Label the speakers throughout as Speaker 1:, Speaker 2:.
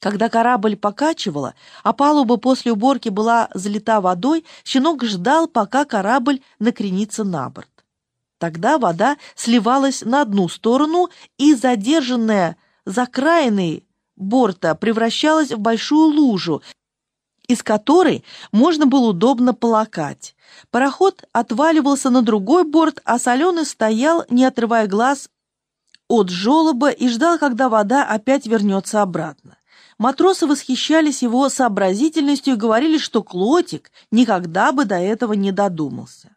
Speaker 1: Когда корабль покачивало, а палуба после уборки была залита водой, щенок ждал, пока корабль накренится на борт. Тогда вода сливалась на одну сторону, и задержанная за борта превращалась в большую лужу, из которой можно было удобно полакать. Пароход отваливался на другой борт, а соленый стоял, не отрывая глаз от желоба, и ждал, когда вода опять вернется обратно. Матросы восхищались его сообразительностью и говорили, что Клотик никогда бы до этого не додумался.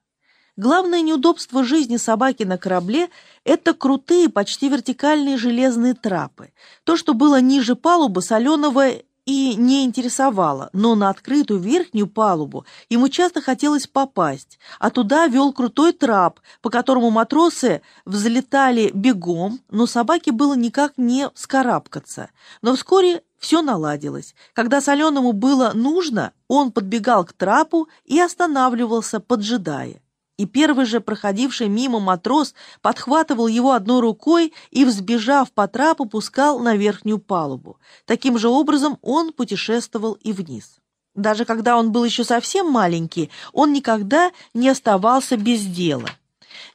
Speaker 1: Главное неудобство жизни собаки на корабле – это крутые, почти вертикальные железные трапы. То, что было ниже палубы, соленого и не интересовало, но на открытую верхнюю палубу ему часто хотелось попасть, а туда вел крутой трап, по которому матросы взлетали бегом, но собаке было никак не вскарабкаться. Но вскоре все наладилось. Когда Соленому было нужно, он подбегал к трапу и останавливался, поджидая и первый же проходивший мимо матрос подхватывал его одной рукой и, взбежав по трапу, пускал на верхнюю палубу. Таким же образом он путешествовал и вниз. Даже когда он был еще совсем маленький, он никогда не оставался без дела.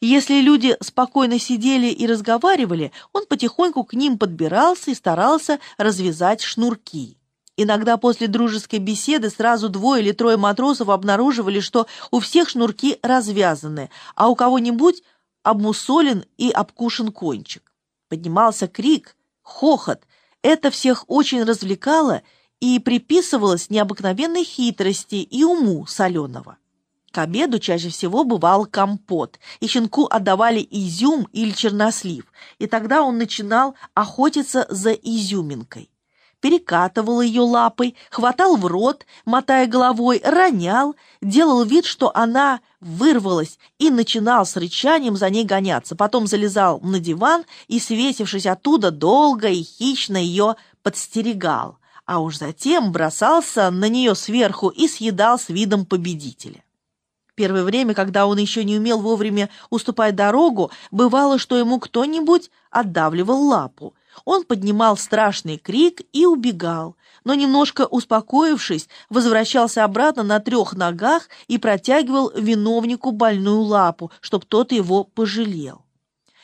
Speaker 1: Если люди спокойно сидели и разговаривали, он потихоньку к ним подбирался и старался развязать шнурки. Иногда после дружеской беседы сразу двое или трое матросов обнаруживали, что у всех шнурки развязаны, а у кого-нибудь обмусолен и обкушен кончик. Поднимался крик, хохот. Это всех очень развлекало и приписывалось необыкновенной хитрости и уму соленого. К обеду чаще всего бывал компот, и щенку отдавали изюм или чернослив, и тогда он начинал охотиться за изюминкой перекатывал ее лапой, хватал в рот, мотая головой, ронял, делал вид, что она вырвалась и начинал с рычанием за ней гоняться. Потом залезал на диван и, свесившись оттуда, долго и хищно ее подстерегал, а уж затем бросался на нее сверху и съедал с видом победителя. Первое время, когда он еще не умел вовремя уступать дорогу, бывало, что ему кто-нибудь отдавливал лапу, он поднимал страшный крик и убегал, но немножко успокоившись, возвращался обратно на трех ногах и протягивал виновнику больную лапу, чтоб тот его пожалел.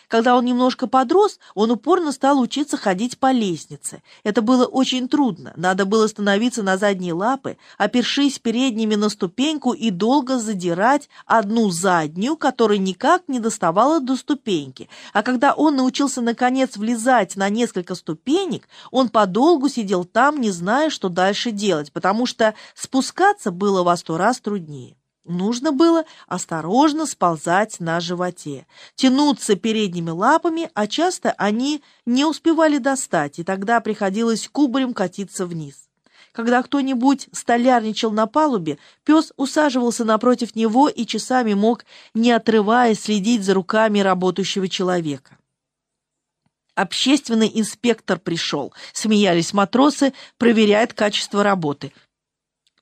Speaker 1: Когда он немножко подрос, он упорно стал учиться ходить по лестнице. Это было очень трудно. Надо было становиться на задние лапы, опершись передними на ступеньку и долго задирать одну заднюю, которая никак не доставала до ступеньки. А когда он научился, наконец, влезать на несколько ступенек, он подолгу сидел там, не зная, что дальше делать, потому что спускаться было во сто раз труднее. Нужно было осторожно сползать на животе, тянуться передними лапами, а часто они не успевали достать, и тогда приходилось кубарем катиться вниз. Когда кто-нибудь столярничал на палубе, пес усаживался напротив него и часами мог, не отрываясь, следить за руками работающего человека. Общественный инспектор пришел, смеялись матросы, проверяет качество работы –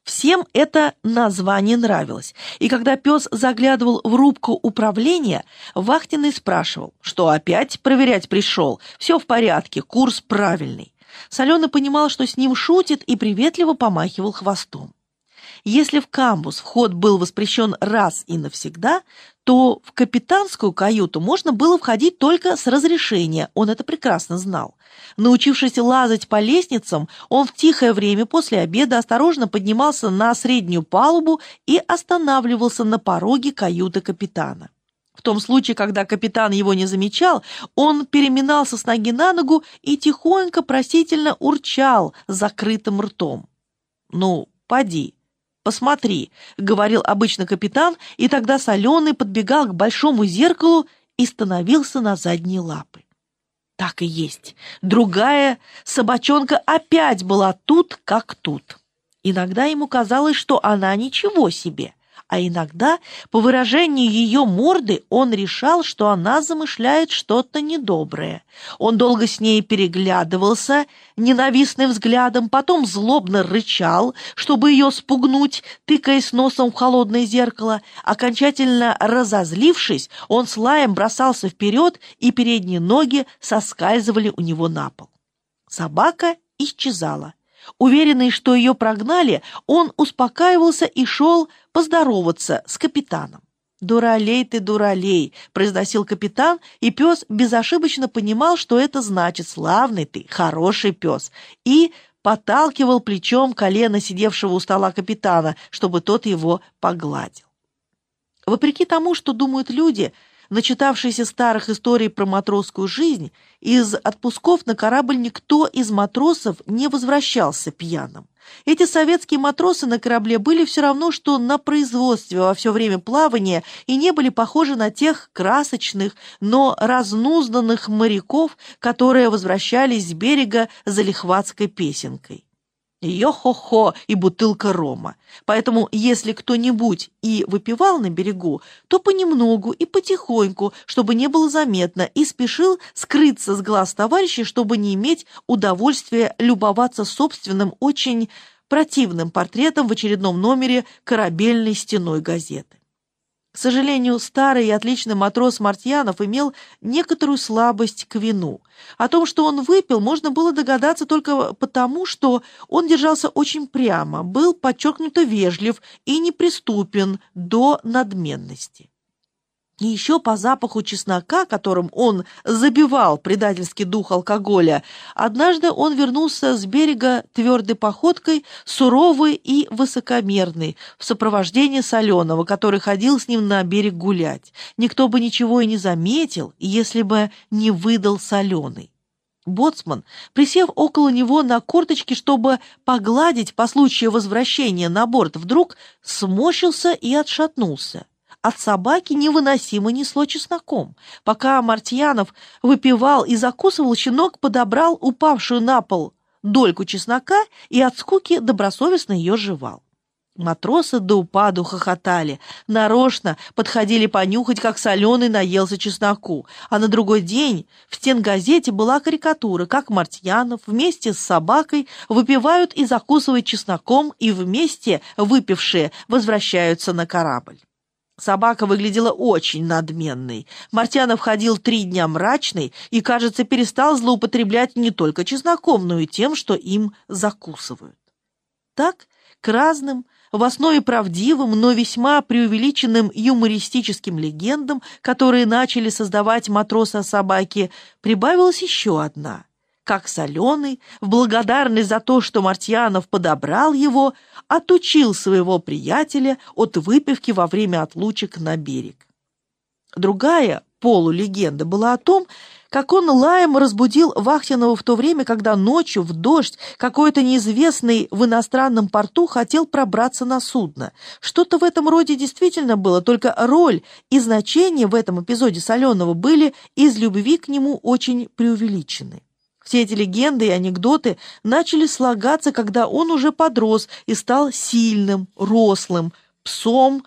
Speaker 1: Всем это название нравилось, и когда пес заглядывал в рубку управления, вахтенный спрашивал, что опять проверять пришел, все в порядке, курс правильный. Соленый понимал, что с ним шутит, и приветливо помахивал хвостом. Если в камбус вход был воспрещен раз и навсегда, то в капитанскую каюту можно было входить только с разрешения, он это прекрасно знал. Научившись лазать по лестницам, он в тихое время после обеда осторожно поднимался на среднюю палубу и останавливался на пороге каюты капитана. В том случае, когда капитан его не замечал, он переминался с ноги на ногу и тихонько просительно урчал закрытым ртом. «Ну, поди, «Посмотри», — говорил обычно капитан, и тогда Соленый подбегал к большому зеркалу и становился на задние лапы. Так и есть. Другая собачонка опять была тут, как тут. Иногда ему казалось, что она ничего себе — а иногда, по выражению ее морды, он решал, что она замышляет что-то недоброе. Он долго с ней переглядывался ненавистным взглядом, потом злобно рычал, чтобы ее спугнуть, тыкаясь носом в холодное зеркало. Окончательно разозлившись, он с лаем бросался вперед, и передние ноги соскальзывали у него на пол. Собака исчезала. Уверенный, что ее прогнали, он успокаивался и шел поздороваться с капитаном. «Дуралей ты, дуралей!» — произносил капитан, и пес безошибочно понимал, что это значит «славный ты, хороший пес», и поталкивал плечом колено сидевшего у стола капитана, чтобы тот его погладил. Вопреки тому, что думают люди — начитавшийся старых историй про матросскую жизнь, из отпусков на корабль никто из матросов не возвращался пьяным. Эти советские матросы на корабле были все равно, что на производстве во все время плавания и не были похожи на тех красочных, но разнузданных моряков, которые возвращались с берега за лихватской песенкой. Йо-хо-хо и бутылка рома. Поэтому, если кто-нибудь и выпивал на берегу, то понемногу и потихоньку, чтобы не было заметно, и спешил скрыться с глаз товарищей, чтобы не иметь удовольствия любоваться собственным очень противным портретом в очередном номере корабельной стеной газеты. К сожалению, старый и отличный матрос Мартьянов имел некоторую слабость к вину. О том, что он выпил, можно было догадаться только потому, что он держался очень прямо, был подчеркнуто вежлив и неприступен до надменности. И еще по запаху чеснока, которым он забивал предательский дух алкоголя, однажды он вернулся с берега твердой походкой, суровый и высокомерный, в сопровождении Соленого, который ходил с ним на берег гулять. Никто бы ничего и не заметил, если бы не выдал Соленый. Боцман, присев около него на корточки, чтобы погладить по случаю возвращения на борт, вдруг сморщился и отшатнулся. От собаки невыносимо несло чесноком. Пока Мартьянов выпивал и закусывал, щенок подобрал упавшую на пол дольку чеснока и от скуки добросовестно ее жевал. Матросы до упаду хохотали, нарочно подходили понюхать, как соленый наелся чесноку, а на другой день в стенгазете была карикатура, как Мартьянов вместе с собакой выпивают и закусывают чесноком, и вместе выпившие возвращаются на корабль. Собака выглядела очень надменной. Мартьянов ходил три дня мрачный и, кажется, перестал злоупотреблять не только чесноком, но и тем, что им закусывают. Так, к разным, в основе правдивым, но весьма преувеличенным юмористическим легендам, которые начали создавать матросы о собаке, прибавилась еще одна — как соленый, в благодарность за то, что Мартьянов подобрал его, отучил своего приятеля от выпивки во время отлучек на берег. Другая полулегенда была о том, как он лаем разбудил Вахтинова в то время, когда ночью в дождь какой-то неизвестный в иностранном порту хотел пробраться на судно. Что-то в этом роде действительно было, только роль и значение в этом эпизоде Соленого были из любви к нему очень преувеличены. Все эти легенды и анекдоты начали слагаться, когда он уже подрос и стал сильным, рослым, псом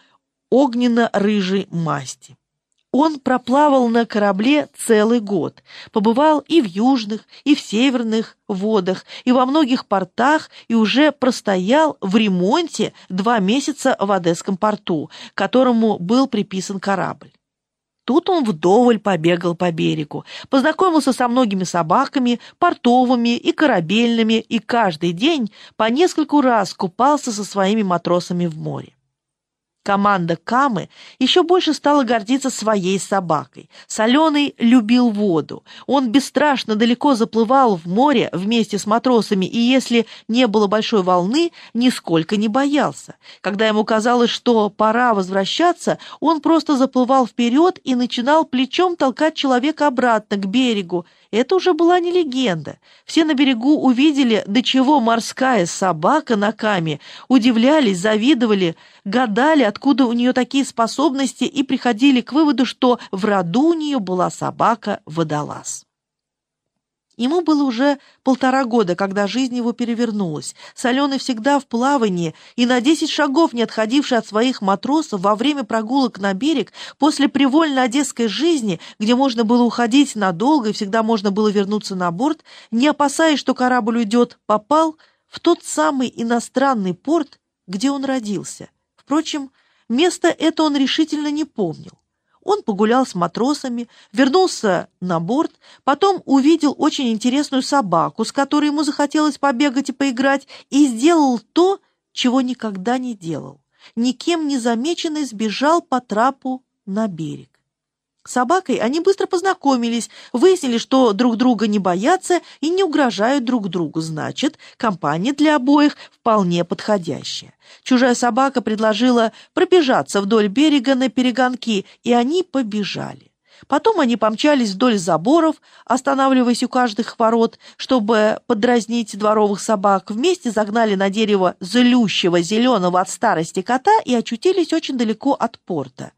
Speaker 1: огненно-рыжей масти. Он проплавал на корабле целый год, побывал и в южных, и в северных водах, и во многих портах, и уже простоял в ремонте два месяца в Одесском порту, которому был приписан корабль. Тут он вдоволь побегал по берегу, познакомился со многими собаками, портовыми и корабельными, и каждый день по нескольку раз купался со своими матросами в море. Команда Камы еще больше стала гордиться своей собакой. Соленый любил воду. Он бесстрашно далеко заплывал в море вместе с матросами, и если не было большой волны, нисколько не боялся. Когда ему казалось, что пора возвращаться, он просто заплывал вперед и начинал плечом толкать человека обратно к берегу, это уже была не легенда. Все на берегу увидели, до чего морская собака на каме, удивлялись, завидовали, гадали, откуда у нее такие способности, и приходили к выводу, что в роду у нее была собака-водолаз. Ему было уже полтора года, когда жизнь его перевернулась. Соленый всегда в плавании и на десять шагов не отходивший от своих матросов во время прогулок на берег, после привольной одесской жизни, где можно было уходить надолго и всегда можно было вернуться на борт, не опасаясь, что корабль уйдет, попал в тот самый иностранный порт, где он родился. Впрочем, место это он решительно не помнил. Он погулял с матросами, вернулся на борт, потом увидел очень интересную собаку, с которой ему захотелось побегать и поиграть, и сделал то, чего никогда не делал. Никем не замеченный сбежал по трапу на берег. С собакой они быстро познакомились, выяснили, что друг друга не боятся и не угрожают друг другу. Значит, компания для обоих вполне подходящая. Чужая собака предложила пробежаться вдоль берега на перегонки, и они побежали. Потом они помчались вдоль заборов, останавливаясь у каждых ворот, чтобы подразнить дворовых собак. Вместе загнали на дерево злющего зеленого от старости кота и очутились очень далеко от порта.